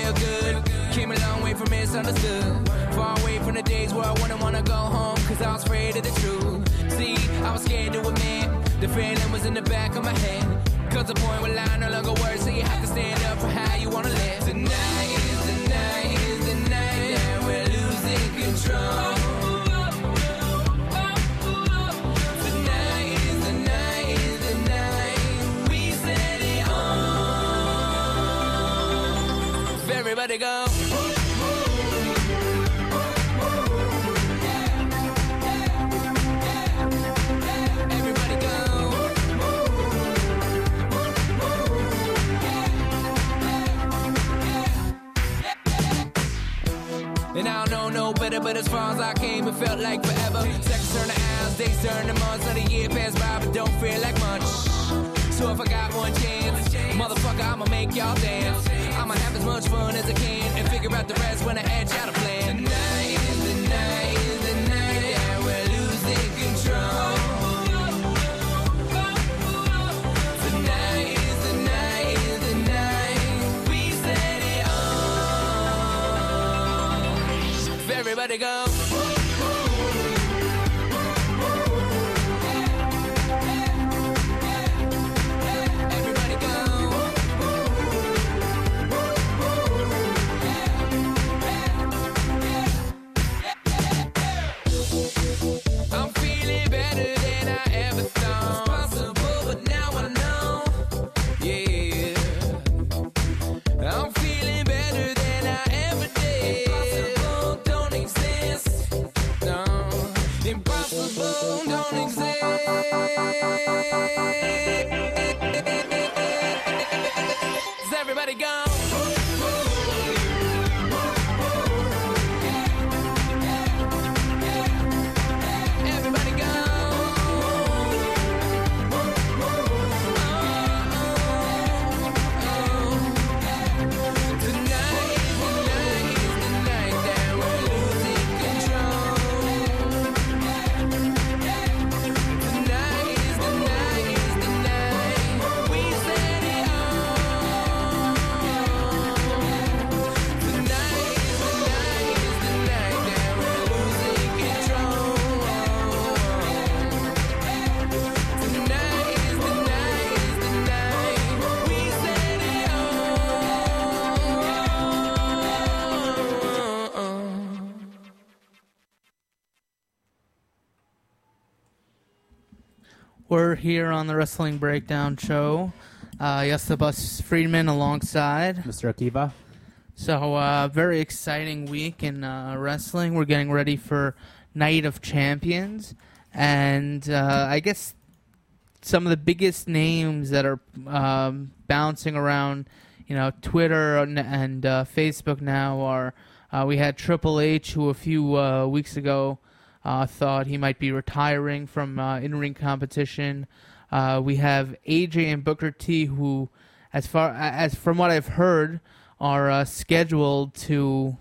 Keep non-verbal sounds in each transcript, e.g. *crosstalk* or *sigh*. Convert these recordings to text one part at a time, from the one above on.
real good. Came a long way from misunderstood. Far away from the days where I wouldn't wanna go home, cause I was afraid of the truth. See, I was scared to admit the feeling was in the back of my head. Cause the point where lie no longer works, so you have to stand up for how you wanna live. Tonight is the night, is the night that we're losing control. Go. And I don't know no better, but as far as I came, it felt like forever. Seconds turn to hours, days turn to months, let a year pass by, but don't feel like much. So if I got one chance, motherfucker, I'ma make y'all dance. I'ma have as much fun as I can and figure out the rest when I edge out a plan. Here on the Wrestling Breakdown Show. Uh, yes, the Bus Friedman alongside. Mr. Akiva. So, uh, very exciting week in uh, wrestling. We're getting ready for Night of Champions. And uh, I guess some of the biggest names that are um, bouncing around, you know, Twitter and, and uh, Facebook now are uh, we had Triple H, who a few uh, weeks ago uh, thought he might be retiring from uh, in-ring competition. Uh, we have AJ and Booker T, who, as far as from what I've heard, are uh, scheduled to,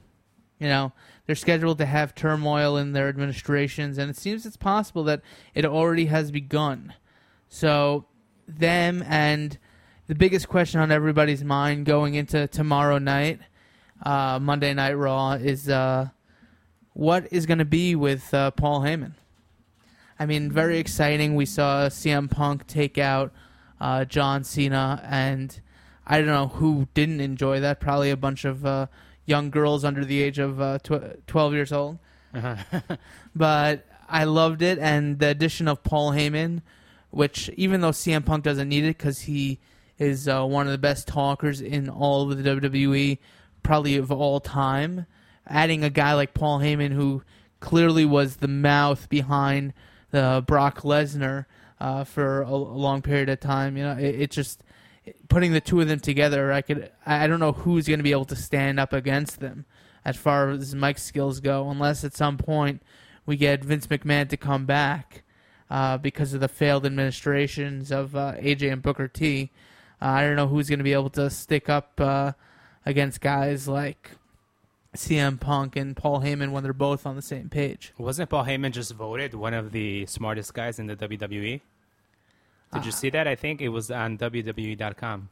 you know, they're scheduled to have turmoil in their administrations, and it seems it's possible that it already has begun. So, them and the biggest question on everybody's mind going into tomorrow night, uh, Monday Night Raw, is uh, what is going to be with uh, Paul Heyman. I mean, very exciting. We saw CM Punk take out uh, John Cena, and I don't know who didn't enjoy that. Probably a bunch of uh, young girls under the age of uh, tw- 12 years old. *laughs* but I loved it, and the addition of Paul Heyman, which even though CM Punk doesn't need it because he is uh, one of the best talkers in all of the WWE, probably of all time, adding a guy like Paul Heyman who clearly was the mouth behind the Brock Lesnar uh, for a, a long period of time. You know, it, it just putting the two of them together. I could I don't know who's going to be able to stand up against them as far as mic skills go, unless at some point we get Vince McMahon to come back uh, because of the failed administrations of uh, AJ and Booker T. Uh, I don't know who's going to be able to stick up uh, against guys like CM Punk and Paul Heyman when they're both on the same page. Wasn't Paul Heyman just voted one of the smartest guys in the WWE? Did you see that? I think it was on WWE.com.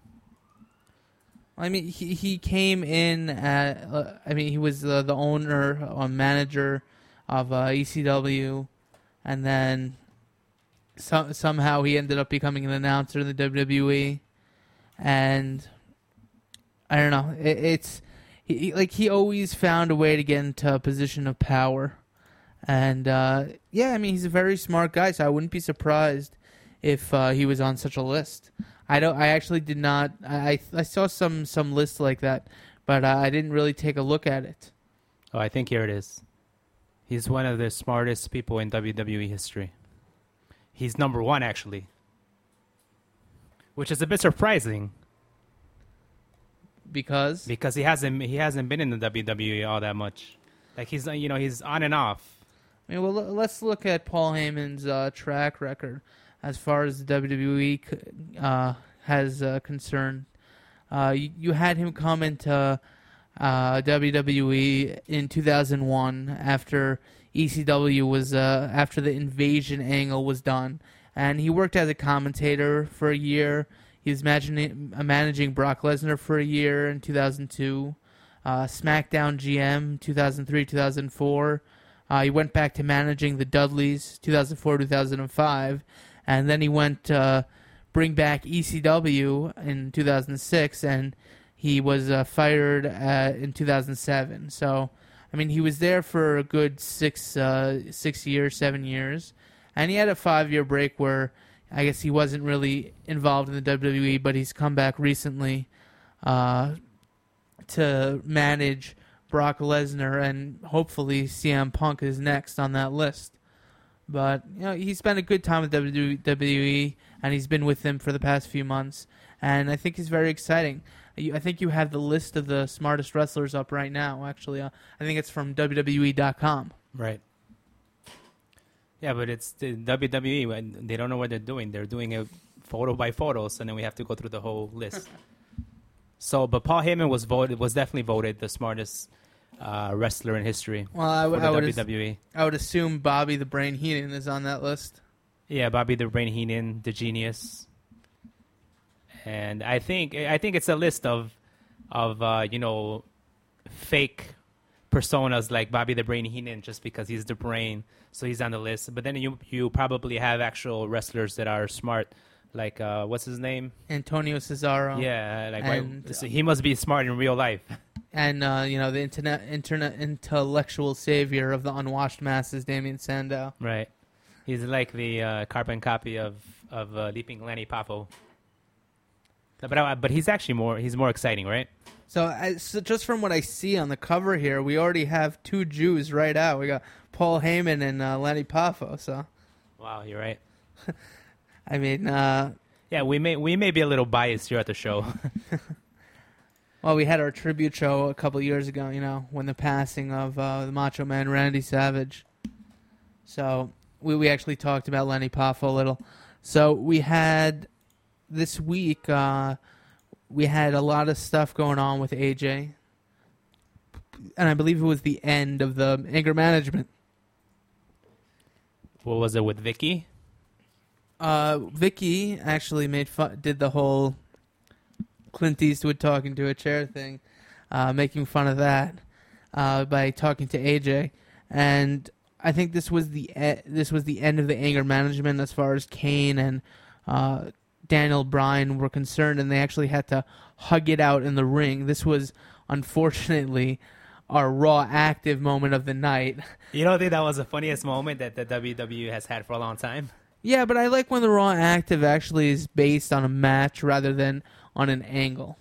I mean, he he came in. At, uh, I mean, he was the the owner or manager of uh, ECW, and then some somehow he ended up becoming an announcer in the WWE, and I don't know. It, it's he, like he always found a way to get into a position of power, and uh, yeah, I mean, he's a very smart guy, so I wouldn't be surprised if uh, he was on such a list. I don't. I actually did not. I I saw some some lists like that, but uh, I didn't really take a look at it. Oh, I think here it is. He's one of the smartest people in WWE history. He's number one, actually, which is a bit surprising Because because he hasn't he hasn't been in the WWE all that much. Like he's you know he's on and off. I mean, well, let's look at Paul Heyman's uh, track record as far as the WWE uh, has uh, concerned. Uh, you, you had him come into uh, WWE in 2001 after ECW was uh, after the invasion angle was done, and he worked as a commentator for a year. He was managing, managing Brock Lesnar for a year in 2002. Uh, SmackDown GM 2003 2004. Uh, he went back to managing the Dudleys 2004 2005, and then he went to bring back ECW in 2006, and he was uh, fired uh, in 2007. So, I mean, he was there for a good six uh, six years, seven years, and he had a five year break where I guess he wasn't really involved in the WWE, but he's come back recently uh, to manage Brock Lesnar, and hopefully CM Punk is next on that list. But you know, he spent a good time with WWE, and he's been with them for the past few months, and I think he's very exciting. I think you have the list of the smartest wrestlers up right now. Actually, uh, I think it's from WWE.com. Right. Yeah, but it's the WWE. when They don't know what they're doing. They're doing it photo by photo, so then we have to go through the whole list. *laughs* so, but Paul Heyman was voted was definitely voted the smartest uh, wrestler in history Well, I, for would the I would, WWE. I would assume Bobby the Brain Heenan is on that list. Yeah, Bobby the Brain Heenan, the genius, and I think I think it's a list of of uh, you know fake personas like Bobby the Brain Heenan just because he's the brain, so he's on the list. But then you you probably have actual wrestlers that are smart, like uh, what's his name? Antonio Cesaro. Yeah, like why, so he must be smart in real life. *laughs* and uh, you know the internet, internet intellectual savior of the unwashed masses, Damien Sandow. right. He's like the uh, carbon copy of of uh, Leaping Lanny Poffo. But uh, but he's actually more he's more exciting, right? So, I, so just from what I see on the cover here, we already have two Jews right out. We got Paul Heyman and uh, Lenny Poffo. So Wow, you're right. *laughs* I mean, uh, Yeah, we may we may be a little biased here at the show. *laughs* well, we had our tribute show a couple years ago. You know, when the passing of uh, the Macho Man Randy Savage. So we we actually talked about Lenny Poffo a little. So we had this week. Uh, we had a lot of stuff going on with AJ, and I believe it was the end of the anger management. what was it with Vickie? Uh, Vickie actually made fun, did the whole Clint Eastwood talking to a chair thing, uh, making fun of that uh, by talking to AJ, and I think this was the e- this was the end of the anger management as far as Kane and uh, Daniel Bryan were concerned, and they actually had to hug it out in the ring. This was unfortunately our raw active moment of the night. You don't think that was the funniest moment that the WWE has had for a long time? Yeah, but I like when the Raw Active actually is based on a match rather than on an angle.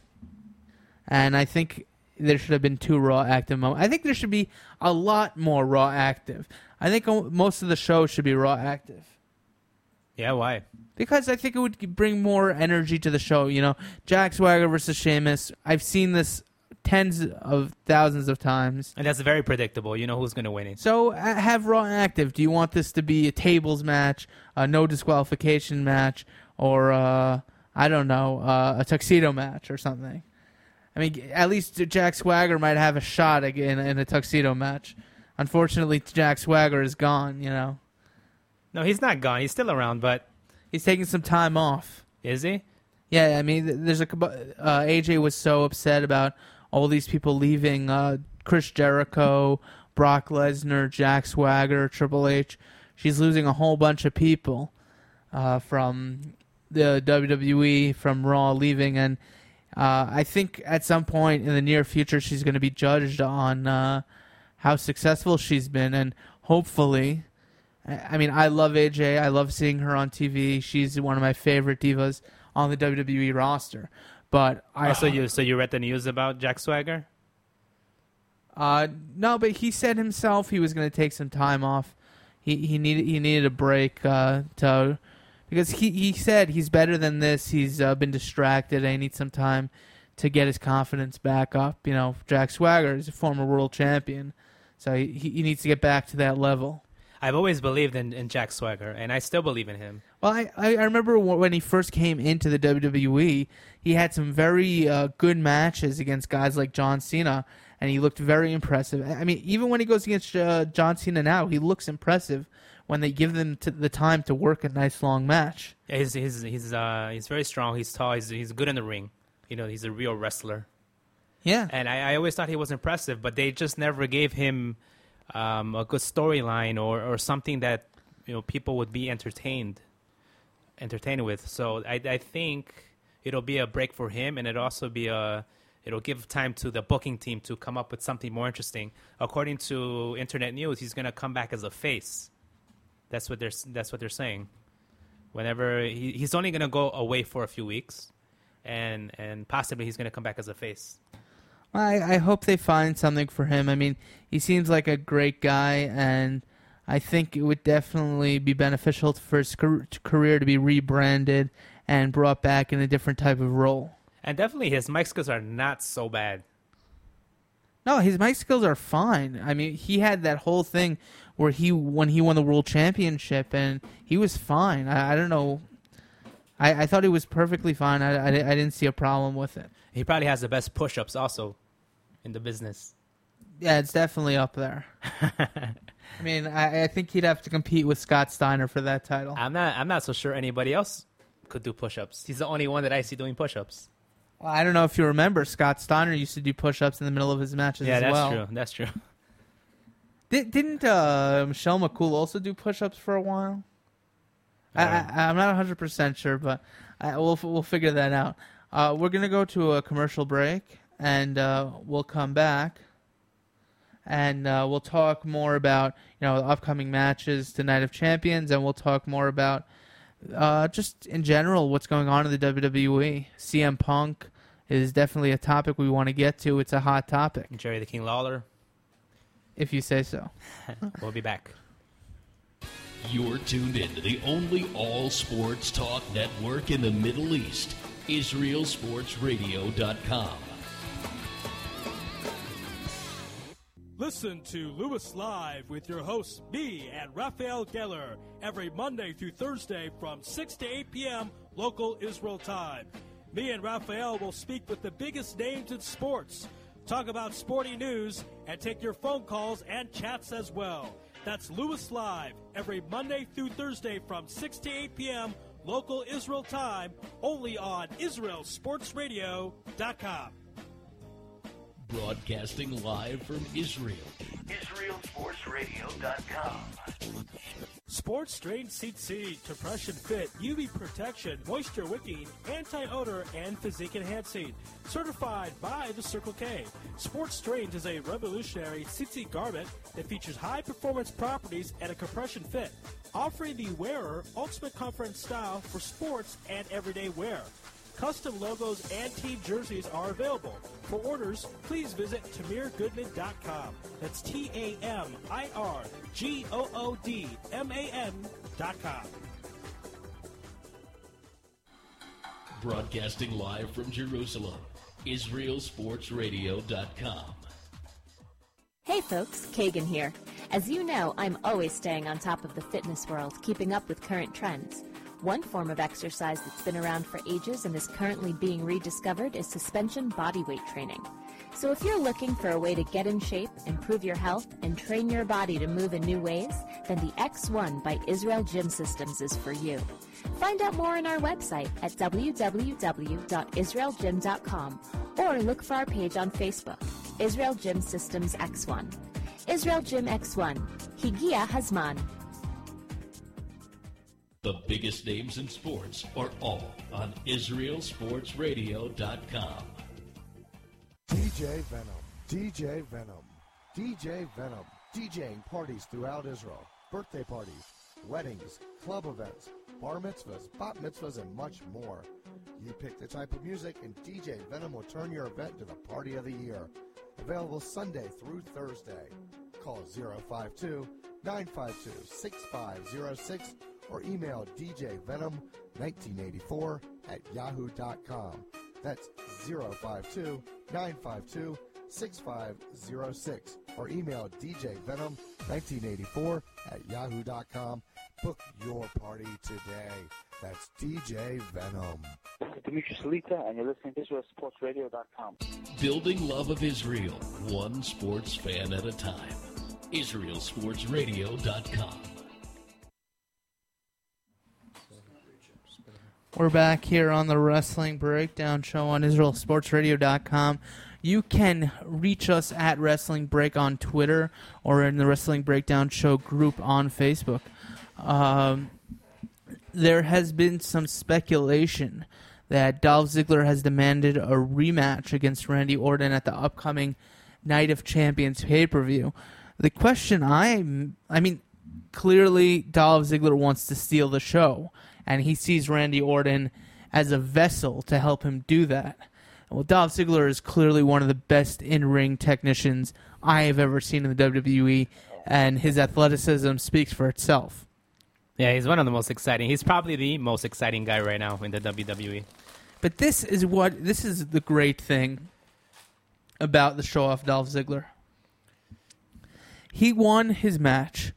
And I think there should have been two Raw Active moments. I think there should be a lot more Raw Active. I think most of the show should be Raw Active. Yeah, why? Because I think it would bring more energy to the show. You know, Jack Swagger versus Sheamus. I've seen this tens of thousands of times. And that's very predictable. You know who's going to win it. So uh, have Raw active. Do you want this to be a tables match, a no disqualification match, or uh, I don't know, uh, a tuxedo match or something? I mean, at least Jack Swagger might have a shot again in a tuxedo match. Unfortunately, Jack Swagger is gone. You know, No, he's not gone. He's still around, but he's taking some time off. is he? Yeah, I mean, there's a uh, AJ was so upset about all these people leaving. Uh, Chris Jericho, Brock Lesnar, Jack Swagger, Triple H. She's losing a whole bunch of people uh, from the WWE, from Raw leaving, and uh, I think at some point in the near future she's going to be judged on uh, how successful she's been, and hopefully. I I mean, I love AJ. I love seeing her on TV. She's one of my favorite divas on the WWE roster. But I Oh, so you so you read the news about Jack Swagger? Uh, no, but he said himself he was going to take some time off. He he needed he needed a break uh, to because he he said he's better than this. He's uh, been distracted. he needs some time to get his confidence back up. You know, Jack Swagger is a former world champion, so he he needs to get back to that level. I've always believed in, in Jack Swagger, and I still believe in him. Well, I, I remember when he first came into the WWE, he had some very uh, good matches against guys like John Cena, and he looked very impressive. I I mean, even when he goes against uh, John Cena now, he looks impressive when they give them the time to work a nice long match. Yeah, He's he's he's uh he's very strong. He's tall. He's he's good in the ring. You know, he's a real wrestler. Yeah, And I, I always thought he was impressive, but they just never gave him um, a good storyline or, or something that you know people would be entertained entertained with. So I, I think it'll be a break for him, and it'll also be a it'll give time to the booking team to come up with something more interesting. According to internet news, he's gonna come back as a face. That's what they're that's what they're saying. Whenever he, he's only gonna go away for a few weeks, and and possibly he's gonna come back as a face. I I hope they find something for him. I mean, he seems like a great guy, and I think it would definitely be beneficial for his career to be rebranded and brought back in a different type of role. And definitely his mic skills are not so bad. No, his mic skills are fine. I mean, he had that whole thing where he when he won the world championship, and he was fine. I, I don't know. I, I thought he was perfectly fine. I, I, I didn't see a problem with it. He probably has the best push ups also in the business. Yeah, it's definitely up there. *laughs* I mean, I, I think he'd have to compete with Scott Steiner for that title. I'm not I'm not so sure anybody else could do push ups. He's the only one that I see doing push ups. Well, I don't know if you remember, Scott Steiner used to do push-ups in the middle of his matches Yeah, as that's well. true. That's true. Did, didn't uh, Michelle McCool also do push-ups for a while? I, Uh, I, I'm not 100 percent sure, but I, we'll we'll figure that out. Uh, we're gonna go to a commercial break, and uh, we'll come back, and uh, we'll talk more about you know the upcoming matches, the Night of Champions, and we'll talk more about uh, just in general what's going on in the WWE. CM Punk is definitely a topic we want to get to. It's a hot topic, Jerry the King Lawler. if you say so. *laughs* We'll be back. You're tuned in to the only all sports talk network in the Middle East, IsraelSportsRadio.com. Listen to Lewis Live with your hosts, me and Raphael Geller, every Monday through Thursday from 6 to 8 p.m. local Israel time. Me and Raphael will speak with the biggest names in sports, talk about sporting news, and take your phone calls and chats as well. That's Lewis Live every Monday through Thursday from 6 to 8 p.m. local Israel time, only on IsraelSportsRadio.com. Broadcasting live from Israel. IsraelSportsRadio.com. Sports Strain Tzitzit, Compression Fit, UV Protection, Moisture Wicking, Anti-Odor, and Physique Enhancing. Certified by the Circle K. Sports Strains is a revolutionary tzitzit garment that features high performance properties and a compression fit, offering the wearer ultimate comfort and style for sports and everyday wear. Custom logos and team jerseys are available. For orders, please visit TamirGoodman.com. That's T A M I R G O O D M A N.com. Broadcasting live from Jerusalem. IsraelSportsRadio.com. Hey folks, Kagan here. As you know, I'm always staying on top of the fitness world, keeping up with current trends. One form of exercise that's been around for ages and is currently being rediscovered is suspension bodyweight training. So if you're looking for a way to get in shape, improve your health, and train your body to move in new ways, then the X1 by Israel Gym Systems is for you. Find out more on our website at www.israelgym.com or look for our page on Facebook, Israel Gym Systems X1. Israel Gym X1, Higia Hazman. The biggest names in sports are all on IsraelSportsRadio.com. DJ Venom, DJ Venom, DJ Venom, DJing parties throughout Israel, birthday parties, weddings, club events, bar mitzvahs, bat mitzvahs, and much more. You pick the type of music, and DJ Venom will turn your event to the party of the year. Available Sunday through Thursday. Call 052 952 6506 or email djvenom1984 at yahoo.com. That's 052 952 6506 or email djvenom1984 at yahoo.com. Book your party today. That's DJ Venom. Dimitri Salita, and you're listening to IsraelSportsRadio.com. Building love of Israel, one sports fan at a time. IsraelSportsRadio.com. We're back here on the Wrestling Breakdown Show on IsraelSportsRadio.com. You can reach us at Wrestling Break on Twitter or in the Wrestling Breakdown Show group on Facebook. Um, there has been some speculation that Dolph Ziggler has demanded a rematch against Randy Orton at the upcoming Night of Champions pay per view. The question I, I mean, clearly Dolph Ziggler wants to steal the show, and he sees Randy Orton as a vessel to help him do that. Well, Dolph Ziggler is clearly one of the best in ring technicians I have ever seen in the WWE, and his athleticism speaks for itself. Yeah, he's one of the most exciting. He's probably the most exciting guy right now in the WWE. But this is what this is the great thing about the show off Dolph Ziggler. He won his match.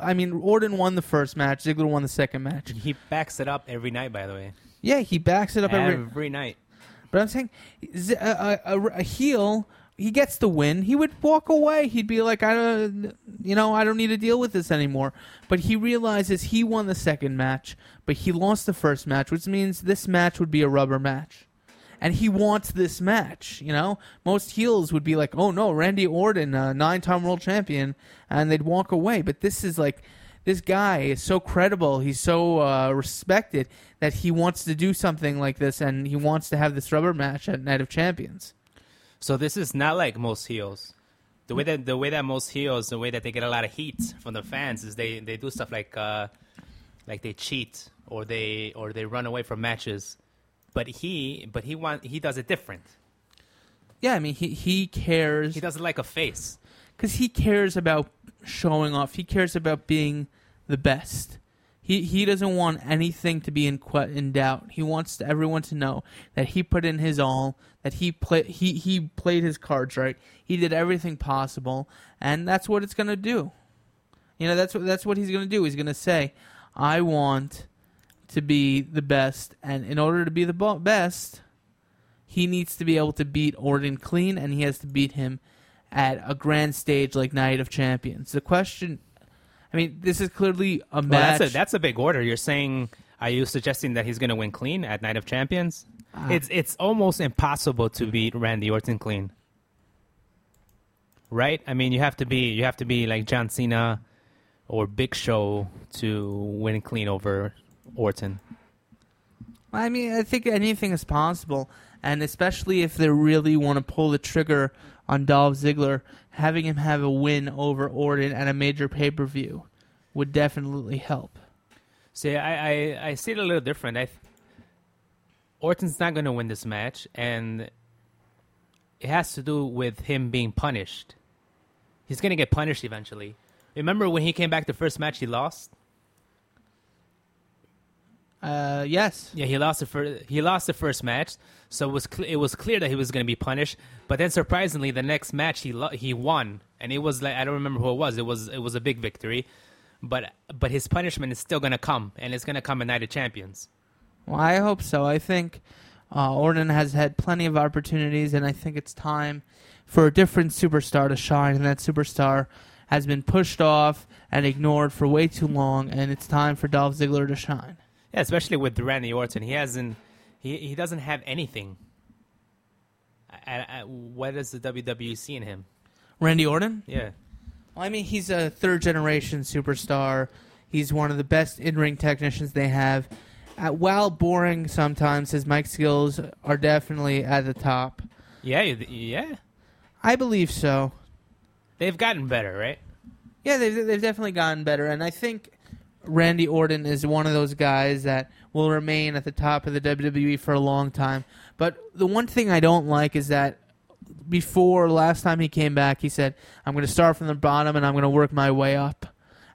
I mean, Orton won the first match. Ziggler won the second match. He backs it up every night, by the way. Yeah, he backs it up every. Every night. But I'm saying, Z- a, a, a, a heel, he gets the win. He would walk away. He'd be like, I don't, you know, I don't need to deal with this anymore. But he realizes he won the second match, but he lost the first match, which means this match would be a rubber match. And he wants this match, you know? Most heels would be like, oh no, Randy Orton, a nine time world champion, and they'd walk away. But this is like, this guy is so credible. He's so uh, respected that he wants to do something like this, and he wants to have this rubber match at Night of Champions. So this is not like most heels. The way that the way that most heels, the way that they get a lot of heat from the fans is they, they do stuff like uh, like they cheat or they or they run away from matches. But he but he want he does it different. Yeah, I mean, he, he cares He does it like a face. because he cares about showing off. He cares about being the best. He he doesn't want anything to be in que- in doubt. He wants to, everyone to know that he put in his all. That he play he he played his cards right. He did everything possible, and that's what it's gonna do. You know that's what that's what he's gonna do. He's gonna say, "I want to be the best," and in order to be the best, he needs to be able to beat Orton clean, and he has to beat him at a grand stage like Night of Champions. The question, I mean, this is clearly a Well, match. that's a that's a big order. You're saying are you suggesting that he's going to win clean at Night of Champions? Ah. it's it's almost impossible to beat Randy Orton clean. Right? I mean, you have to be you have to be like John Cena or Big Show to win clean over Orton. I mean, I think anything is possible, and especially if they really want to pull the trigger on Dolph Ziggler, having him have a win over Orton at a major pay per view would definitely help. See, I, I, I see it a little different. I, th- Orton's not going to win this match, and it has to do with him being punished. He's going to get punished eventually. Remember when he came back the first match, he lost. Uh, yes. Yeah, he lost the first. He lost the first match, so it was cl- it was clear that he was going to be punished. But then, surprisingly, the next match he lo- he won, and it was like I don't remember who it was. It was it was a big victory, but but his punishment is still going to come, and it's going to come at Night of Champions. Well, I hope so. I think uh, Orton has had plenty of opportunities, and I think it's time for a different superstar to shine, and that superstar has been pushed off and ignored for way too long, and it's time for Dolph Ziggler to shine. Yeah, especially with Randy Orton, he hasn't. He he doesn't have anything. I, I, I- what does the WWE see in him? Randy Orton? Yeah. Well, I mean, he's a third generation superstar. He's one of the best in ring technicians they have. Uh, while boring sometimes, his mic skills are definitely at the top. Yeah, yeah. I believe so. They've gotten better, right? Yeah, they've, they've definitely gotten better. And I think Randy Orton is one of those guys that will remain at the top of the WWE for a long time. But the one thing I don't like is that before last time he came back, he said, I'm going to start from the bottom and I'm going to work my way up.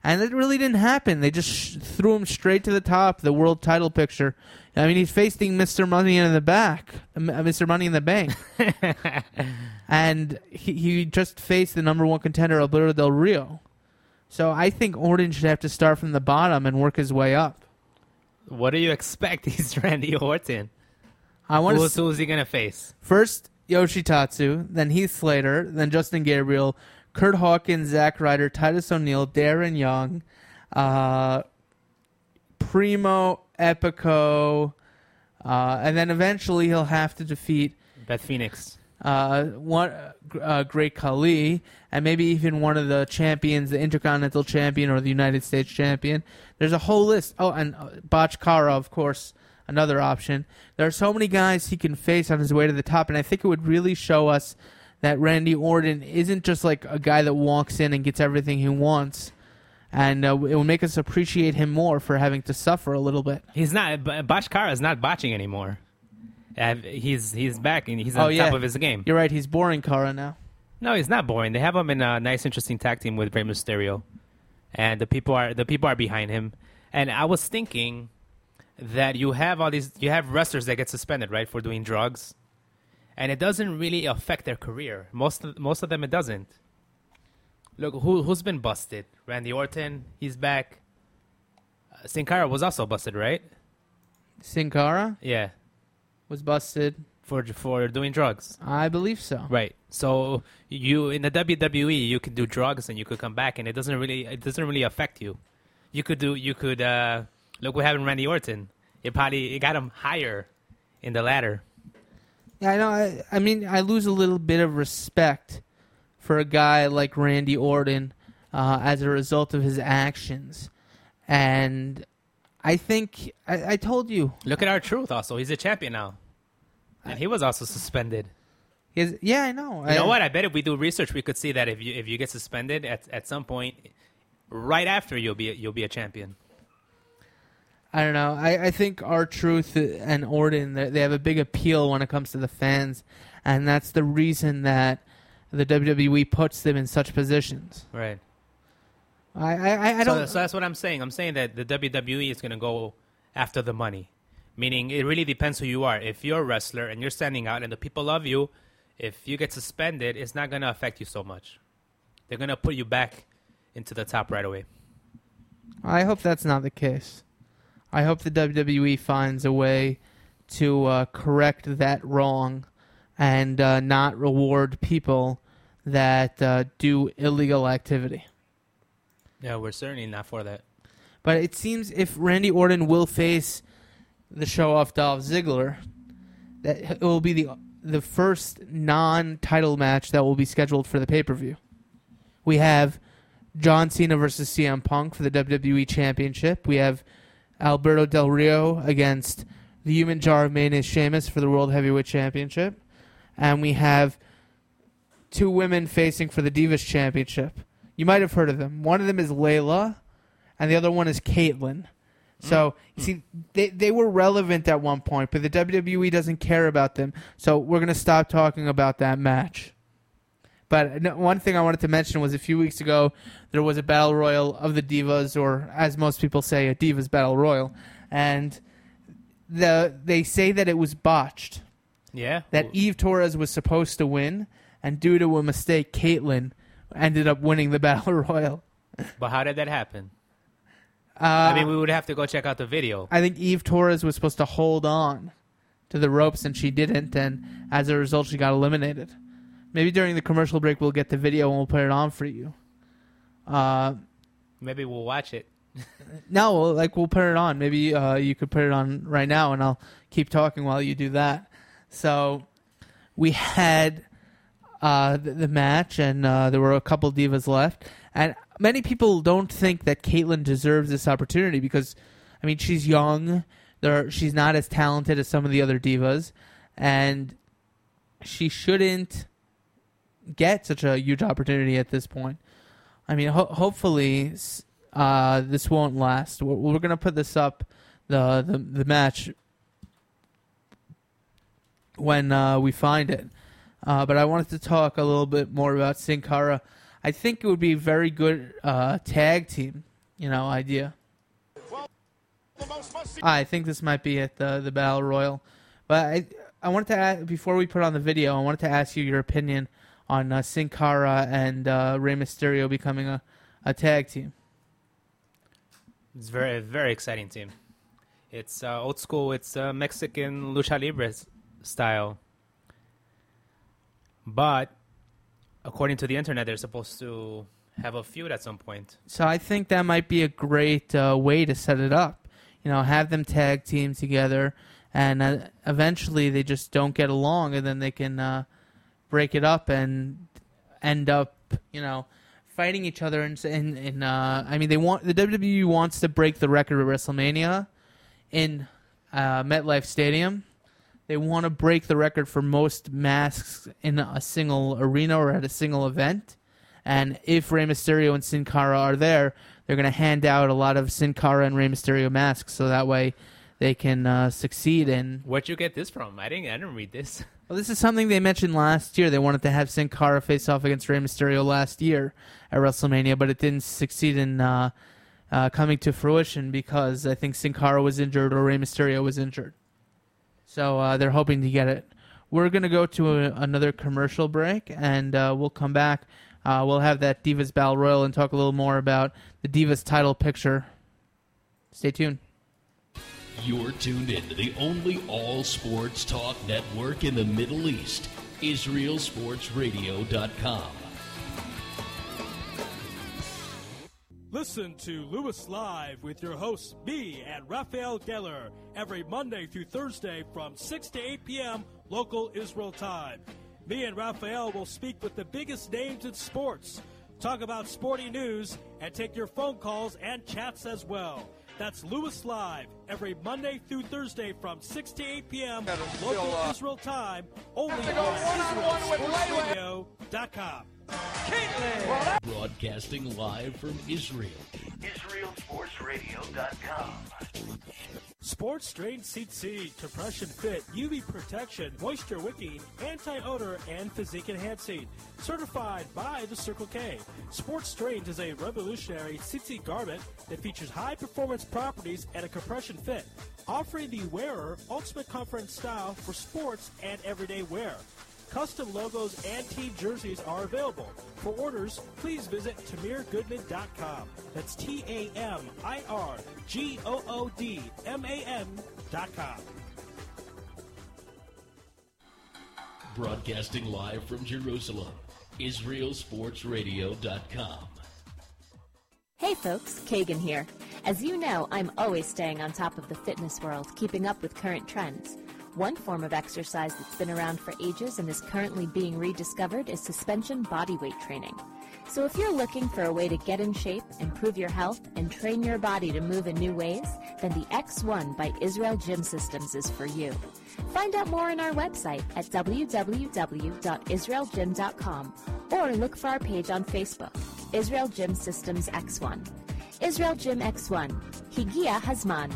And it really didn't happen. They just sh- threw him straight to the top, the world title picture. I mean, he's facing Mr. Money in the back, uh, Mr. Money in the Bank. *laughs* and he, he just faced the number one contender, Alberto Del Rio. So I think Orton should have to start from the bottom and work his way up. What do you expect? *laughs* He's Randy Orton. I want to who's he gonna face? first Yoshitatsu, then Heath Slater, then Justin Gabriel, Kurt Hawkins, Zack Ryder, Titus O'Neil, Darren Young, uh, Primo, Epico, uh, and then eventually he'll have to defeat Beth Phoenix. Uh, one uh, Great Khali, and maybe even one of the champions, the Intercontinental Champion or the United States Champion. There's a whole list. Oh, and uh, Botch Kara, of course, another option. There are so many guys he can face on his way to the top, and I think it would really show us that Randy Orton isn't just like a guy that walks in and gets everything he wants. And uh, it will make us appreciate him more for having to suffer a little bit. He's not. B- Botchkara is not botching anymore. Uh, he's he's back and he's on oh yeah, top of his game. You're right. He's boring Kara now. No, he's not boring. They have him in a nice, interesting tag team with Rey Mysterio, and the people are the people are behind him. And I was thinking that you have all these, you have wrestlers that get suspended, right, for doing drugs, and it doesn't really affect their career. Most of, most of them, it doesn't. Look, who who's been busted? Randy Orton, he's back. Uh, Sin Cara was also busted, right? Sin Cara Yeah, was busted. for for doing drugs. I believe so. Right. So you in the WWE, you could do drugs and you could come back, and it doesn't really it doesn't really affect you. You could do you could uh, look what happened to Randy Orton. It probably it got him higher in the ladder. Yeah, I know. I, I mean, I lose a little bit of respect for a guy like Randy Orton uh, as a result of his actions, and I think I, I told you. Look at R-Truth. Also, he's a champion now, and he was also suspended. Yeah, I know. You know what? I bet if we do research, we could see that if you if you get suspended at at some point, right after you'll be a, you'll be a champion. I don't know. I, I think R-Truth and Orton they they have a big appeal when it comes to the fans, and that's the reason that the WWE puts them in such positions. Right. I I, I so, don't. so that's what I'm saying. I'm saying that the WWE is going to go after the money, meaning it really depends who you are. If you're a wrestler and you're standing out and the people love you, if you get suspended, it's not going to affect you so much. They're going to put you back into the top right away. I hope that's not the case. I hope the WWE finds a way to uh, correct that wrong and uh, not reward people that uh, do illegal activity. Yeah, we're certainly not for that. But it seems if Randy Orton will face the show off Dolph Ziggler, that it will be the the first non-title match that will be scheduled for the pay-per-view. We have John Cena versus CM Punk for the WWE Championship. We have Alberto Del Rio against the Human Jar of Mayonnaise Sheamus for the World Heavyweight Championship, and we have two women facing for the Divas Championship. You might have heard of them. One of them is Layla, and the other one is Kaitlyn. So, mm. you see, they, they were relevant at one point, but the WWE doesn't care about them. So, we're going to stop talking about that match. But no, one thing I wanted to mention was a few weeks ago, there was a battle royal of the Divas, or as most people say, a Divas battle royal. And the they say that it was botched Yeah. that Eve Torres was supposed to win, and due to a mistake, Kaitlyn ended up winning the *laughs* battle royal. But how did that happen? Uh, I mean, we would have to go check out the video. I think Eve Torres was supposed to hold on to the ropes, and she didn't, and as a result, she got eliminated. maybe during the commercial break we'll get the video and we'll put it on for you. Uh, Maybe we'll watch it. *laughs* no, like we'll put it on. Maybe uh, you could put it on right now, and I'll keep talking while you do that. So we had uh, the, match, and uh, there were a couple divas left, and many people don't think that Kaitlyn deserves this opportunity because, I mean, she's young. There, she's not as talented as some of the other divas, and she shouldn't get such a huge opportunity at this point. I mean, ho- hopefully uh, this won't last. We're, we're gonna put this up the the, the match when uh, we find it. Uh, but I wanted to talk a little bit more about Sin Cara. I think it would be a very good uh, tag team, you know, idea. I think this might be at the the Battle Royal, but I I wanted to ask, before we put on the video, I wanted to ask you your opinion on uh, Sin Cara and uh, Rey Mysterio becoming a, a tag team. It's very very exciting team. It's uh, old school. It's uh, Mexican lucha libre style. But according to the internet, they're supposed to have a feud at some point. So I think that might be a great uh, way to set it up. You know, have them tag team together, and uh, eventually they just don't get along, and then they can uh, break it up and end up, you know, fighting each other. And in, in uh, I mean, they want the WWE wants to break the record of WrestleMania in uh, MetLife Stadium. They want to break the record for most masks in a single arena or at a single event. And if Rey Mysterio and Sin Cara are there, they're going to hand out a lot of Sin Cara and Rey Mysterio masks, so that way they can uh, succeed. in. Where'd you get this from? I didn't. I didn't read this. *laughs* well, this is something they mentioned last year. They wanted to have Sin Cara face off against Rey Mysterio last year at WrestleMania, but it didn't succeed in uh, uh, coming to fruition because I think Sin Cara was injured or Rey Mysterio was injured. So uh, they're hoping to get it. We're going to go to a, another commercial break, and uh, we'll come back. Uh, we'll have that Divas Battle Royal and talk a little more about the Divas title picture. Stay tuned. You're tuned in to the only all sports talk network in the Middle East, IsraelSportsRadio.com. Listen to Lewis Live with your host, me, and Raphael Geller, every Monday through Thursday from 6 to 8 p.m. local Israel time. Me and Raphael will speak with the biggest names in sports, talk about sporting news, and take your phone calls and chats as well. That's Lewis Live every Monday through Thursday from 6 to 8 p.m. local Israel time, only on IsraelSportsRadio.com. Broadcasting live from Israel. IsraelSportsRadio.com. Sports Strain Tzitzit, Compression Fit, UV Protection, Moisture Wicking, Anti-Odor, and Physique Enhancing. Certified by the Circle K. Sports Strains is a revolutionary tzitzit garment that features high performance properties and a compression fit, offering the wearer ultimate comfort and style for sports and everyday wear. Custom logos and team jerseys are available. For orders, please visit TamirGoodman.com. That's T A M I R G O O D M A N.com. Broadcasting live from Jerusalem. IsraelSportsRadio.com. Hey folks, Kagan here. As you know, I'm always staying on top of the fitness world, keeping up with current trends. One form of exercise that's been around for ages and is currently being rediscovered is suspension bodyweight training. So if you're looking for a way to get in shape, improve your health, and train your body to move in new ways, then the X1 by Israel Gym Systems is for you. Find out more on our website at www.israelgym.com or look for our page on Facebook, Israel Gym Systems X1. Israel Gym X1, Higia Hazman.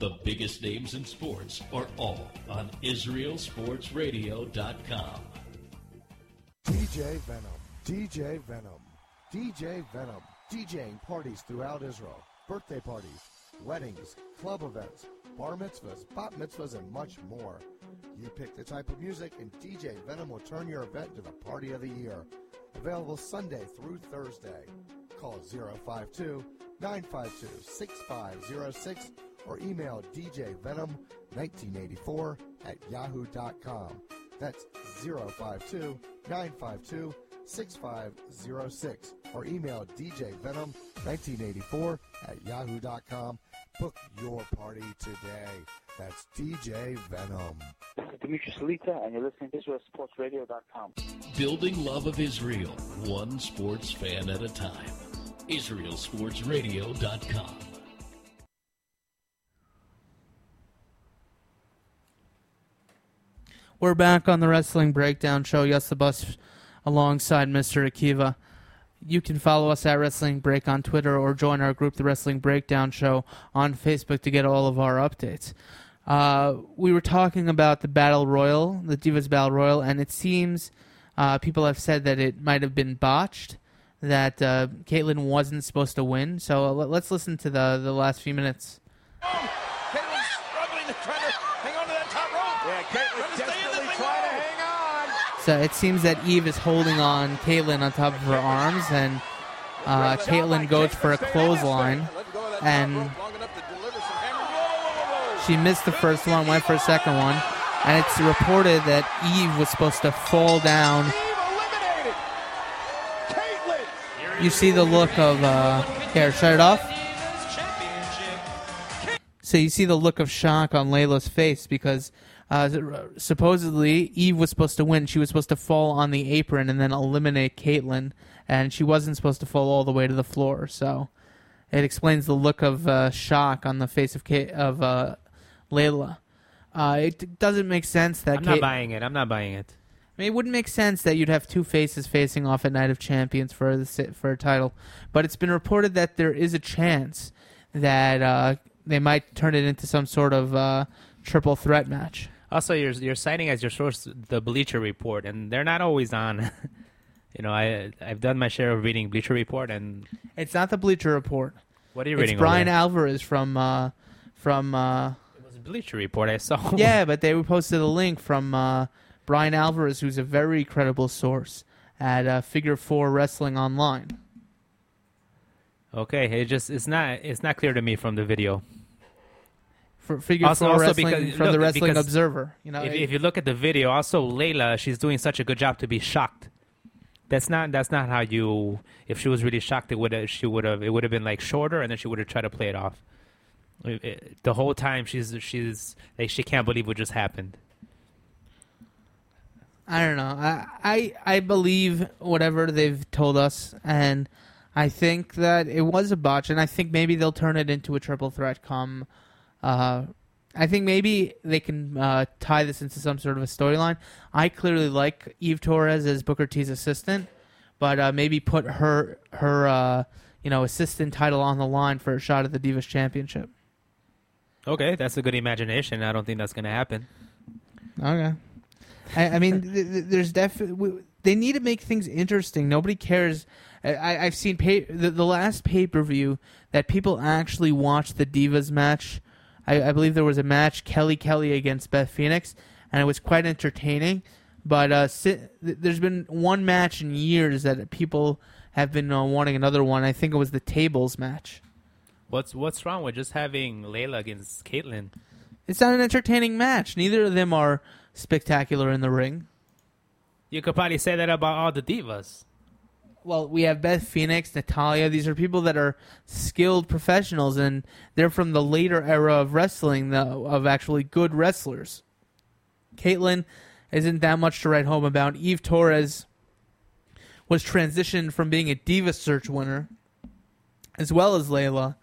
The biggest names in sports are all on IsraelSportsRadio.com. DJ Venom, DJ Venom, DJ Venom, DJing parties throughout Israel, birthday parties, weddings, club events, bar mitzvahs, bat mitzvahs, and much more. You pick the type of music, and DJ Venom will turn your event into the party of the year. Available Sunday through Thursday. Call 052 952 6506 or email djvenom1984 at yahoo.com. That's 052 952 6506 or email djvenom1984 at yahoo.com. Book your party today. That's DJ Venom. This is Dimitri Salita, and you're listening to IsraelSportsRadio.com. Building love of Israel, one sports fan at a time. IsraelSportsRadio.com. We're back on the Wrestling Breakdown Show. Yes, the bus alongside Mr. Akiva. You can follow us at Wrestling Break on Twitter or join our group, the Wrestling Breakdown Show, on Facebook to get all of our updates. Uh, we were talking about the Battle Royal, the Divas Battle Royal, and it seems uh, people have said that it might have been botched, that uh, Kaitlyn wasn't supposed to win. So uh, let- let's listen to the, the last few minutes. Kaitlyn's struggling to try to hang on to that top rope. Yeah, Kaitlyn desperately trying to hang on. So it seems that Eve is holding on Kaitlyn on top of her arms, and uh, Kaitlyn goes for a clothesline, and she missed the first one, went for a second one, and it's reported that Eve was supposed to fall down. You see the look of uh, here, shut it off. So you see the look of shock on Layla's face because uh, supposedly Eve was supposed to win. She was supposed to fall on the apron and then eliminate Kaitlyn, and she wasn't supposed to fall all the way to the floor. So it explains the look of uh, shock on the face of of uh, Layla. Uh, it doesn't make sense that I'm not buying it. I'm not buying it. I mean, it wouldn't make sense that you'd have two faces facing off at Night of Champions for the for a title, but it's been reported that there is a chance that uh, they might turn it into some sort of uh, triple threat match. Also, you're you're citing as your source the Bleacher Report, and they're not always on. *laughs* you know, I I've done my share of reading Bleacher Report, and It's not the Bleacher Report. what are you reading? It's? Brian Alvarez from uh, from. Uh. It was Bleacher Report. I saw. *laughs* yeah, but they posted a link from uh, Brian Alvarez, who's a very credible source at uh, Figure Four Wrestling Online. Okay, it just it's not it's not clear to me from the video. For Figure Also- Four also Wrestling because- from the look, Wrestling because Observer. You know, if, if you look at the video, also Layla, she's doing such a good job to be shocked. That's not that's not how you. If she was really shocked, it would have she would have it would have been like shorter, and then she would have tried to play it off. It- it- the whole time she's she's like she can't believe what just happened. I don't know. I, I I believe whatever they've told us, and I think that it was a botch, and I think maybe they'll turn it into a triple threat. Come, uh, I think maybe they can uh, tie this into some sort of a storyline. I clearly like Eve Torres as Booker T's assistant, but uh, maybe put her her uh, you know assistant title on the line for a shot at the Divas Championship. Okay, that's a good imagination. I don't think that's going to happen. Okay. I, I mean, th- th- there's definitely they need to make things interesting. Nobody cares. I- I, I've seen pay, the, the last pay per view that people actually watched the Divas match. I, I believe there was a match Kelly Kelly against Beth Phoenix, and it was quite entertaining. But uh, si- there's been one match in years that people have been uh, wanting another one. I think it was the tables match. What's what's wrong with just having Layla against Kaitlyn? It's not an entertaining match. Neither of them are spectacular in the ring. You could probably say that about all the divas. Well, we have Beth Phoenix, Natalya. These are people that are skilled professionals, and they're from the later era of wrestling, the, of actually good wrestlers. Kaitlyn isn't that much to write home about. Eve Torres was transitioned from being a Diva Search winner, as well as Layla.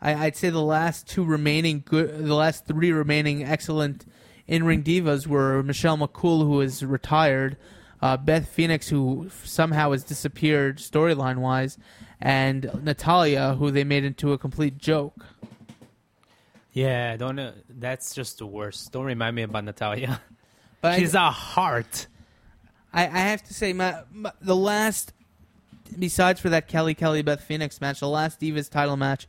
I, I'd say the last two remaining good, the last three remaining excellent in-ring divas were Michelle McCool, who is retired, uh, Beth Phoenix, who somehow has disappeared storyline-wise, and Natalya, who they made into a complete joke. Yeah, don't. Uh, that's just the worst. Don't remind me about Natalya. *laughs* But She's a heart. I, I have to say, my, my, the last, besides for that Kelly Kelly Beth Phoenix match, the last Divas title match,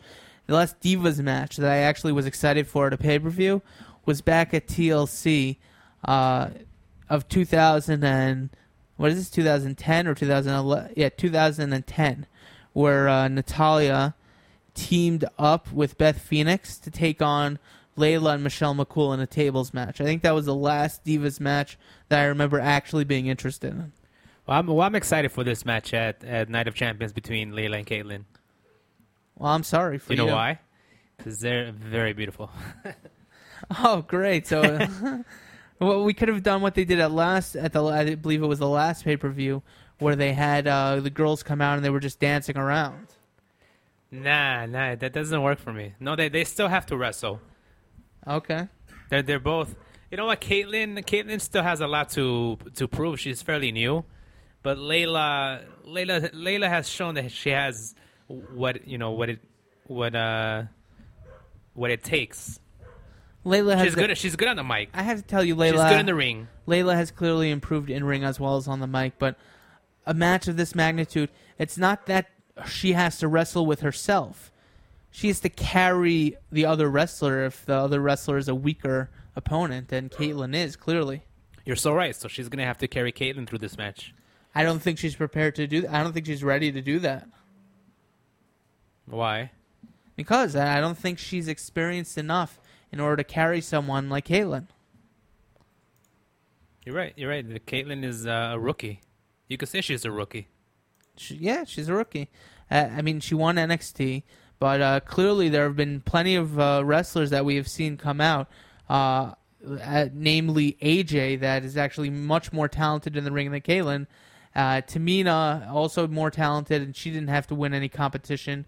the last Divas match that I actually was excited for at a pay per view was back at TLC uh, of 2000 and what is this 2010 or 2011? Yeah, 2010, where uh, Natalya teamed up with Beth Phoenix to take on Layla and Michelle McCool in a tables match. I think that was the last Divas match that I remember actually being interested in. Well, I'm, well, I'm excited for this match at, at Night of Champions between Layla and Kaitlyn. Well, I'm sorry for You you. know why? Because they're very beautiful. *laughs* Oh, great! So, *laughs* well, we could have done what they did at last at the I believe it was the last pay per view where they had uh, the girls come out and they were just dancing around. nah, nah, that doesn't work for me. No, they they still have to wrestle. Okay. They're they're both. You know what, Kaitlyn? Kaitlyn still has a lot to to prove. She's fairly new, but Layla, Layla, Layla has shown that she has what you know what it what uh what it takes. Layla has She's the- good. She's good on the mic. I have to tell you, Layla. She's good in the ring. Layla has clearly improved in ring as well as on the mic, but a match of this magnitude, it's not that she has to wrestle with herself. She has to carry the other wrestler if the other wrestler is a weaker opponent, than Kaitlyn is clearly. You're so right. So she's gonna have to carry Kaitlyn through this match. I don't think she's prepared to do that. I don't think she's ready to do that. Why? Because I don't think she's experienced enough in order to carry someone like Kaitlyn. You're right. You're right. The Kaitlyn is uh, a rookie. You could say she's a rookie. She, yeah, she's a rookie. Uh, I mean, she won NXT, but uh, clearly there have been plenty of uh, wrestlers that we have seen come out, uh, namely AJ, that is actually much more talented in the ring than Kaitlyn. Uh, Tamina also more talented, and she didn't have to win any competition.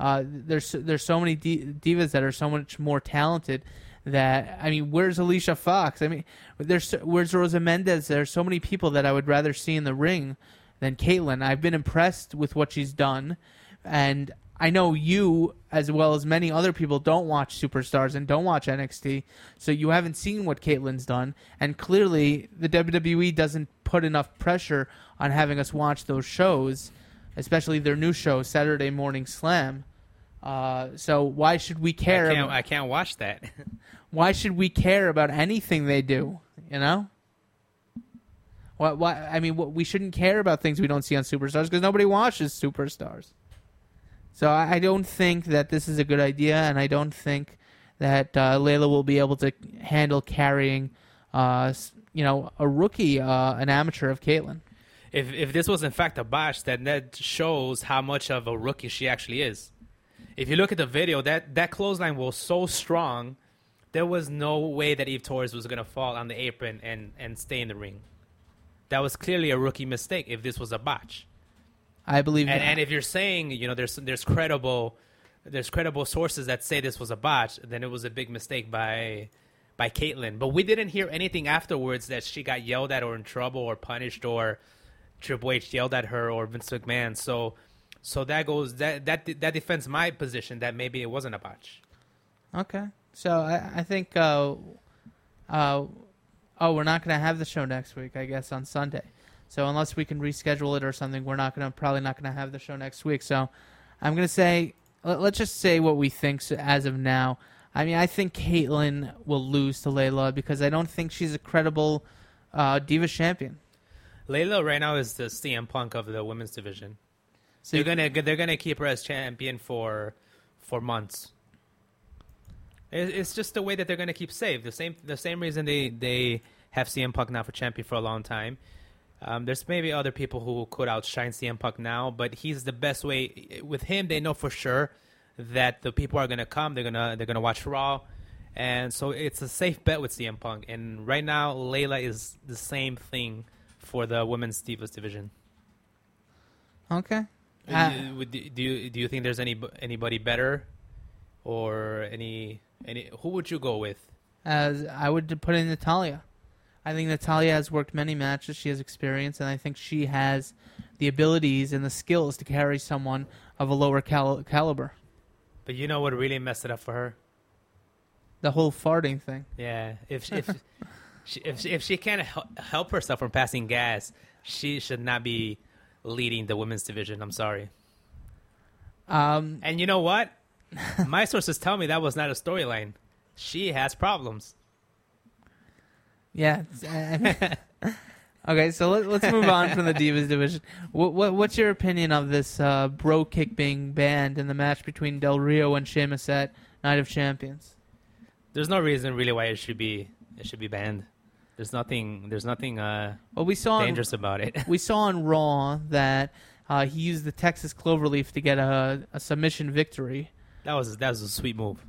Uh, there's there's so many divas that are so much more talented that I mean, where's Alicia Fox? I mean, there's where's Rosa Mendez? There's so many people that I would rather see in the ring than Kaitlyn. I've been impressed with what she's done, and I know you, as well as many other people, don't watch Superstars and don't watch NXT, so you haven't seen what Kaitlyn's done, and clearly the WWE doesn't put enough pressure on having us watch those shows, especially their new show, Saturday Morning Slam. Uh, so why should we care? I can't. about- I can't watch that. *laughs* why should we care about anything they do? You know. Why? Why? I mean, what, we shouldn't care about things we don't see on Superstars because nobody watches Superstars. So I, I don't think that this is a good idea, and I don't think that uh, Layla will be able to handle carrying, uh, you know, a rookie, uh, an amateur of Kaitlyn. if if this was in fact a botch, then that shows how much of a rookie she actually is. If you look at the video, that that clothesline was so strong, there was no way that Eve Torres was gonna fall on the apron and and stay in the ring. That was clearly a rookie mistake. If this was a botch, I believe. and, and if you're saying you know there's there's credible there's credible sources that say this was a botch, then it was a big mistake by by Kaitlyn. But we didn't hear anything afterwards that she got yelled at or in trouble or punished or Triple H yelled at her or Vince McMahon. So so that goes that that that defends my position that maybe it wasn't a botch. Okay. So I, I think, uh, uh, oh, we're not going to have the show next week, I guess, on Sunday. So unless we can reschedule it or something, we're not going to, probably not going to have the show next week. So I'm going to say, let, let's just say what we think as of now. I mean, I think Kaitlyn will lose to Layla because I don't think she's a credible uh, Divas champion. Layla right now is the CM Punk of the women's division. So they're gonna they're gonna keep her as champion for for months. It's just the way that they're gonna keep safe. The same the same reason they they have CM Punk now for champion for a long time. Um, there's maybe other people who could outshine CM Punk now, but he's the best way. With him, they know for sure that the people are gonna come. They're gonna they're gonna watch Raw, and so it's a safe bet with CM Punk. And right now, Layla is the same thing for the women's Divas division. Okay. Uh, do you do you think there's any anybody better, or any any who would you go with? as I would put in Natalya. I think Natalya has worked many matches. She has experience, and I think she has the abilities and the skills to carry someone of a lower cal- caliber. But you know what really messed it up for her? The whole farting thing. Yeah, if if *laughs* she, if she, if she can't help herself from passing gas, she should not be leading the women's division. I'm sorry. Um, And you know what? *laughs* My sources tell me that was not a storyline. She has problems. yeah. it's- I mean- okay, so let, let's move on from the Divas division. What, what what's your opinion of this uh, Brogue Kick being banned in the match between Del Rio and Sheamus at Night of Champions? There's no reason really why it should be it should be banned. There's nothing. There's nothing uh, Well, we saw dangerous about it. we saw on Raw that uh, he used the Texas Cloverleaf to get a, a submission victory. that was that was a sweet move.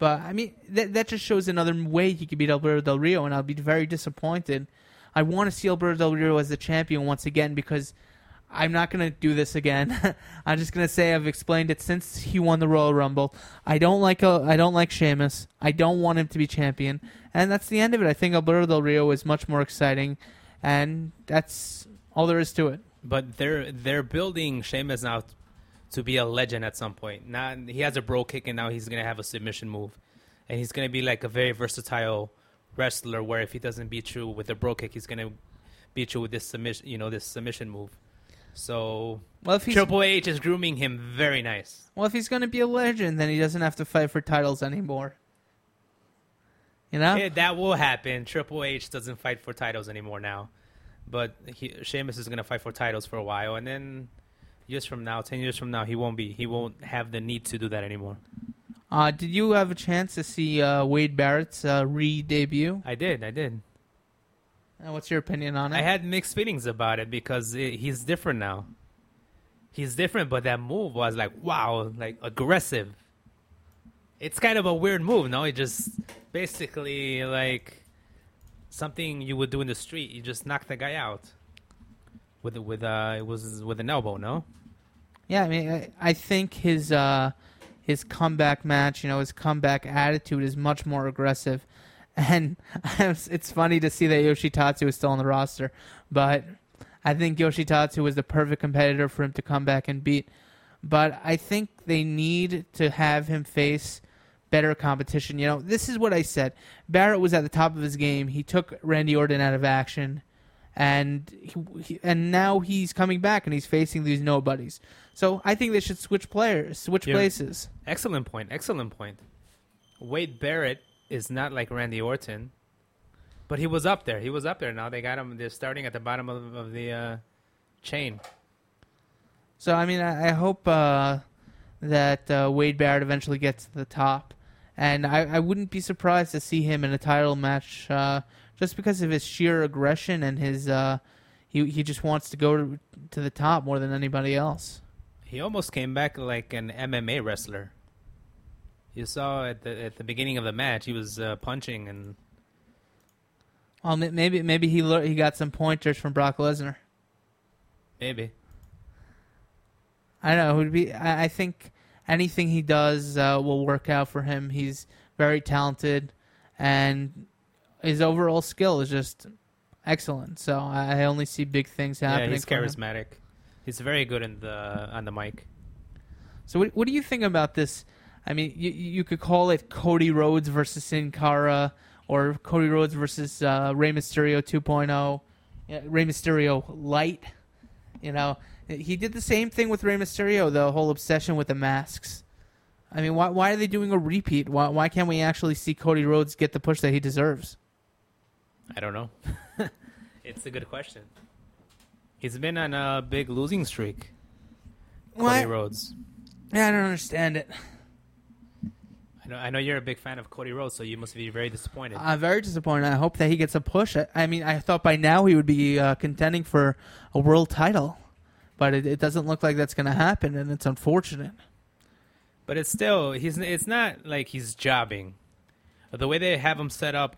But I mean, that that just shows another way he could beat Alberto Del Rio, and I'll be very disappointed. I want to see Alberto Del Rio as the champion once again because I'm not going to do this again. *laughs* I'm just going to say I've explained it since he won the Royal Rumble. I don't like uh, I don't like Sheamus. I don't want him to be champion, and that's the end of it. I think Alberto Del Rio is much more exciting, and that's all there is to it. But they're they're building Sheamus now to be a legend at some point. Not he has a Brogue Kick and now he's gonna have a submission move, and he's gonna be like a very versatile wrestler. Where if he doesn't beat you with a Brogue Kick, he's gonna beat you with this submission, you know, this submission move. So Well, if he's Triple H is grooming him very nice. well, if he's going to be a legend, then he doesn't have to fight for titles anymore. You know? Yeah, that will happen. Triple H doesn't fight for titles anymore now, but he, Sheamus is gonna fight for titles for a while, and then years from now, ten years from now, he won't be. He won't have the need to do that anymore. Uh, did you have a chance to see uh, Wade Barrett's uh, re-debut? I did. I did. And what's your opinion on it? I had mixed feelings about it because it, he's different now. He's different, but that move was like wow, like aggressive. It's kind of a weird move, no? It just basically like something you would do in the street. You just knock the guy out with with uh, it was with an elbow, no? Yeah, I mean, I, I think his uh, his comeback match, you know, his comeback attitude is much more aggressive, and *laughs* it's funny to see that Yoshitatsu is still on the roster, but I think Yoshitatsu was the perfect competitor for him to come back and beat. But I think they need to have him face better competition. You know, this is what I said. Barrett was at the top of his game. He took Randy Orton out of action, and he, he, and now he's coming back and he's facing these nobodies. So I think they should switch players, switch Yeah. places. Excellent point. Excellent point. Wade Barrett is not like Randy Orton, but he was up there. He was up there. Now they got him. They're starting at the bottom of, of the uh, chain. So I mean, I, I hope uh, that uh, Wade Barrett eventually gets to the top, and I, I wouldn't be surprised to see him in a title match, uh, just because of his sheer aggression and his uh, he he just wants to go to, to the top more than anybody else. He almost came back like an MMA wrestler. You saw at the at the beginning of the match, he was uh, punching and Well, maybe maybe he lear- he got some pointers from Brock Lesnar. maybe. I don't know. It would be. I, I think anything he does uh, will work out for him. He's very talented, and his overall skill is just excellent. So I only see big things happening. Yeah, he's for him. charismatic. He's very good in the on the mic. So what, what do you think about this? I mean, you you could call it Cody Rhodes versus Sin Cara, or Cody Rhodes versus uh, Rey Mysterio 2.0, yeah, Rey Mysterio light. You know, he did the same thing with Rey Mysterio, the whole obsession with the masks. I mean, why why are they doing a repeat? Why why can't we actually see Cody Rhodes get the push that he deserves? I don't know. *laughs* it's a good question. He's been on a big losing streak. Cody Rhodes. Yeah, I don't understand it. I know, I know you're a big fan of Cody Rhodes, so you must be very disappointed. I'm very disappointed. I hope that he gets a push. I, I mean, I thought by now he would be uh, contending for a world title, but it, it doesn't look like that's going to happen, and it's unfortunate. But it's still he's it's not like he's jobbing. The way they have him set up,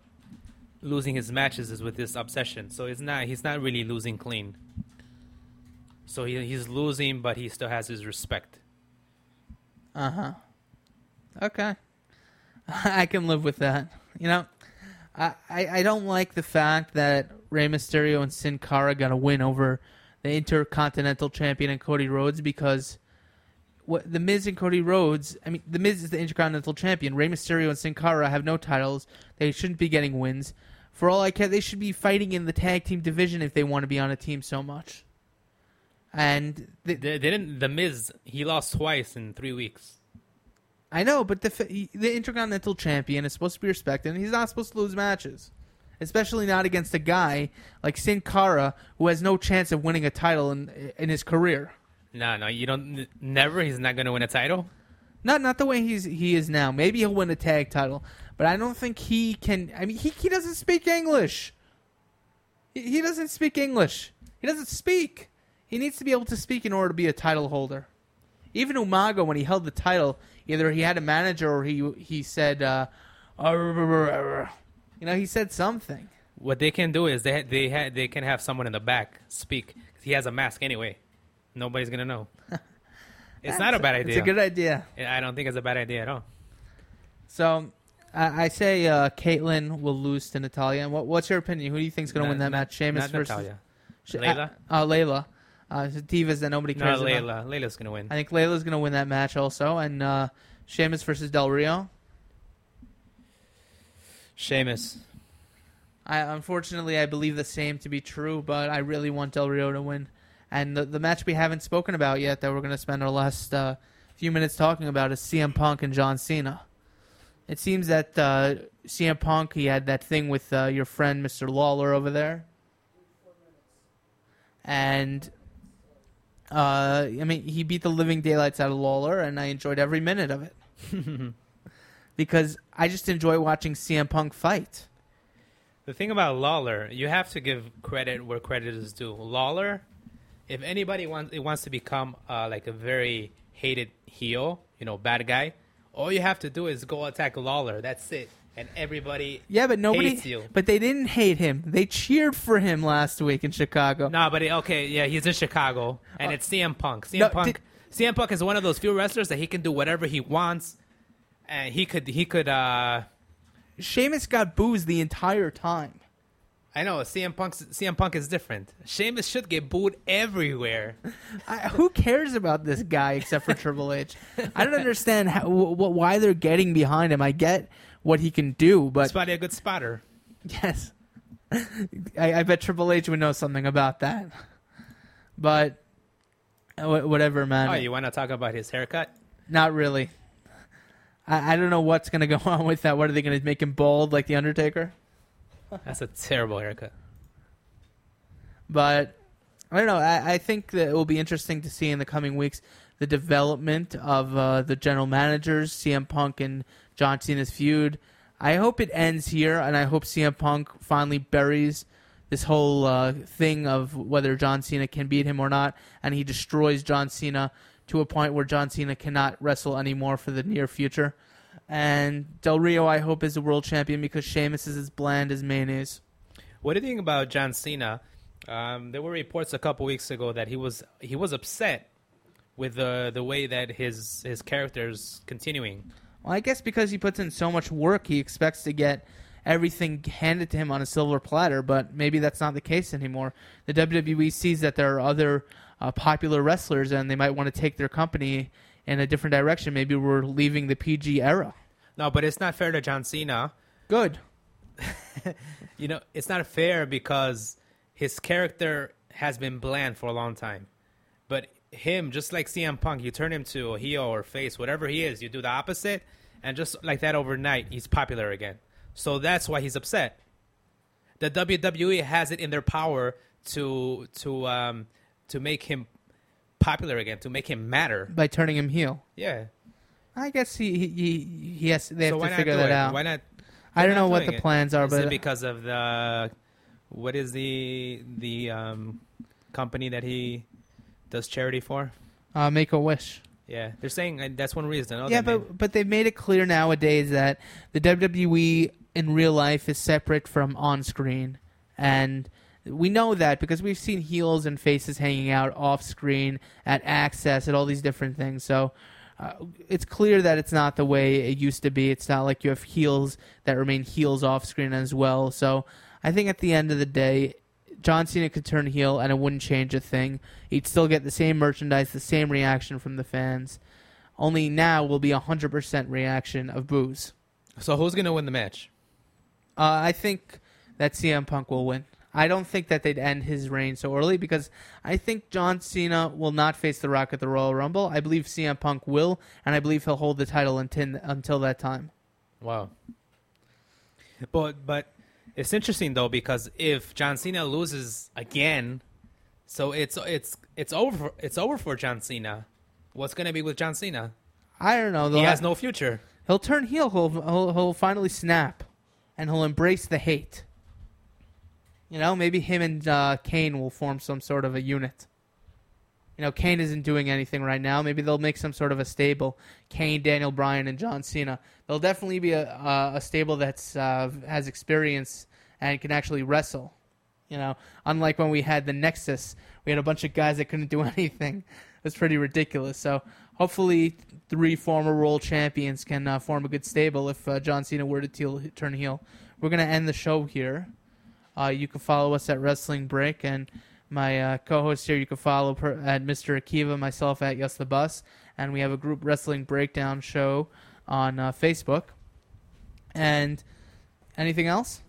losing his matches is with this obsession. So it's not he's not really losing clean. So he, he's losing, but he still has his respect. Uh huh. Okay, *laughs* I can live with that. You know, I, I I don't like the fact that Rey Mysterio and Sin Cara got a win over the Intercontinental Champion and Cody Rhodes because what the Miz and Cody Rhodes. I mean, the Miz is the Intercontinental Champion. Rey Mysterio and Sin Cara have no titles. They shouldn't be getting wins. For all I care, they should be fighting in the tag team division if they want to be on a team so much. And They, they didn't. The Miz he lost twice in three weeks. I know, but the the Intercontinental Champion is supposed to be respected, and he's not supposed to lose matches, especially not against a guy like Sin Cara who has no chance of winning a title in in his career. No, no, you don't. Never. He's not going to win a title. Not not the way he's he is now. Maybe he'll win a tag title, but I don't think he can. I mean, he he doesn't speak English. He, he doesn't speak English. He doesn't speak. He needs to be able to speak in order to be a title holder. Even Umaga, when he held the title, either he had a manager or he he said, uh, you know, he said something. What they can do is they they ha- they can have someone in the back speak. He has a mask anyway. Nobody's gonna know. *laughs* it's not a bad idea. It's a good idea. I don't think it's a bad idea at all. So I, I say uh, Kaitlyn will lose to Natalya. And what, what's your opinion? Who do you think's going to Not- win that not- match? Sheamus versus Natalya. Sh- Layla? Uh, uh, Layla. Uh, divas that nobody No, cares about. Layla. Layla's gonna win. I think Layla's going to win that match also, and uh, Sheamus versus Del Rio. Sheamus. I unfortunately I believe the same to be true, but I really want Del Rio to win. And the, the match we haven't spoken about yet that we're going to spend our last uh, few minutes talking about is CM Punk and John Cena. It seems that uh, CM Punk he had that thing with uh, your friend Mr. Lawler over there, and uh, I mean he beat the living daylights out of Lawler, and I enjoyed every minute of it *laughs* because I just enjoy watching CM Punk fight. The thing about Lawler, you have to give credit where credit is due. Lawler, if anybody wants it wants to become uh, like a very hated heel, you know, bad guy, all you have to do is go attack Lawler. That's it, and everybody Yeah, but nobody. hates you. But they didn't hate him. They cheered for him last week in Chicago. No, but okay, yeah, he's in Chicago, and it's CM Punk. CM Uh, No, Punk. did- CM Punk is one of those few wrestlers that he can do whatever he wants, and he could he could. uh Sheamus got booed the entire time. I know CM Punk. CM Punk is different. Sheamus should get booed everywhere. *laughs* I, who cares about this guy except for Triple H? I don't understand how, wh- why they're getting behind him. I get what he can do, but He's probably a good spotter. yes, *laughs* I, I bet Triple H would know something about that. But uh, whatever, man. Oh, you want to talk about his haircut? Not really. I, I don't know what's gonna go *laughs* on with that. What are they gonna make him bald like the Undertaker? That's a terrible haircut. But I don't know. I, I think that it will be interesting to see in the coming weeks the development of uh, the general managers, CM Punk and John Cena's feud. I hope it ends here, and I hope CM Punk finally buries this whole uh, thing of whether John Cena can beat him or not, and he destroys John Cena to a point where John Cena cannot wrestle anymore for the near future. And Del Rio, I hope, is the world champion because Sheamus is as bland as mayonnaise. What do you think about John Cena? Um, there were reports a couple weeks ago that he was he was upset with the the way that his his character's continuing. Well, I guess because he puts in so much work, he expects to get everything handed to him on a silver platter, but maybe that's not the case anymore. The WWE sees that there are other uh, popular wrestlers and they might want to take their company in a different direction. Maybe we're leaving the PG era. No, but it's not fair to John Cena. Good. *laughs* You know, it's not fair because his character has been bland for a long time. But him, just like CM Punk, you turn him to a heel or face, whatever he is, you do the opposite, and just like that overnight, he's popular again. So that's why he's upset. The WWE has it in their power to to um, to make him popular again, to make him matter. By turning him heel. Yeah. I guess he he, he, has they have so why to figure that it? out. Why not? I don't know what the it? plans are, Is but it because of the what is the the um, company that he does charity for? uh, make a wish. Yeah, they're saying uh, that's one reason. Yeah, but but they've made it clear nowadays that the WWE in real life is separate from on screen, and we know that because we've seen heels and faces hanging out off screen at Axxess at all these different things. So. Uh, it's clear that it's not the way it used to be. It's not like you have heels that remain heels off screen as well. So I think at the end of the day, John Cena could turn heel and it wouldn't change a thing. He'd still get the same merchandise, the same reaction from the fans. Only now will be a hundred percent reaction of booze. So who's gonna win the match? Uh, I think that CM Punk will win. I don't think that they'd end his reign so early because I think John Cena will not face The Rock at the Royal Rumble. I believe CM Punk will, and I believe he'll hold the title until until that time. Wow. But but it's interesting though because if John Cena loses again, so it's it's it's over for, it's over for John Cena. What's gonna be with John Cena? I don't know. He has no future. He'll turn heel. He'll, he'll he'll finally snap, and he'll embrace the hate. You know, maybe him and uh, Kane will form some sort of a unit. You know, Kane isn't doing anything right now. Maybe they'll make some sort of a stable. Kane, Daniel Bryan, and John Cena. They'll definitely be a a, a stable that's uh, has experience and can actually wrestle. You know, unlike when we had the Nexus, we had a bunch of guys that couldn't do *laughs* anything. It's pretty ridiculous. So hopefully, three former world champions can uh, form a good stable if uh, John Cena were to teal, turn heel. We're gonna end the show here. Uh, you can follow us at Wrestling Break, and my uh, co-host here you can follow per, at Mr. Akiva, myself at Yes the Bus, and we have a group Wrestling Breakdown show on uh, Facebook. And anything else?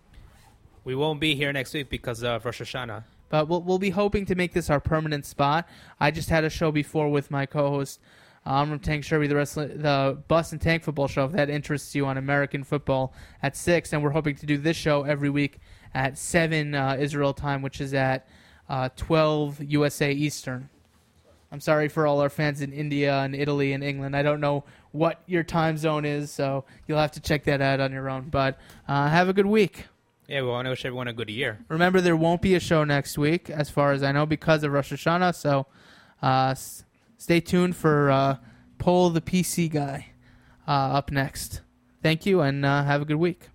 We won't be here next week because of Rosh Hashanah. But we'll, we'll be hoping to make this our permanent spot. I just had a show before with my co-host Amram Tank Sherby, the wrestling, the Bus and Tank Football Show. If that interests you on American football at six, and we're hoping to do this show every week at seven uh, Israel time, which is at uh, twelve USA Eastern. I'm sorry for all our fans in India and Italy and England. I don't know what your time zone is, so you'll have to check that out on your own. But uh, have a good week. Yeah, we want to wish everyone a good year. Remember, there won't be a show next week, as far as I know, because of Rosh Hashanah. So, uh, s- stay tuned for uh, Poll the PC guy uh, up next. Thank you, and uh, have a good week.